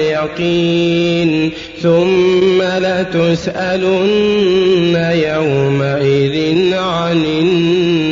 اليقين. ثم لتسألن يومئذ عن النعيم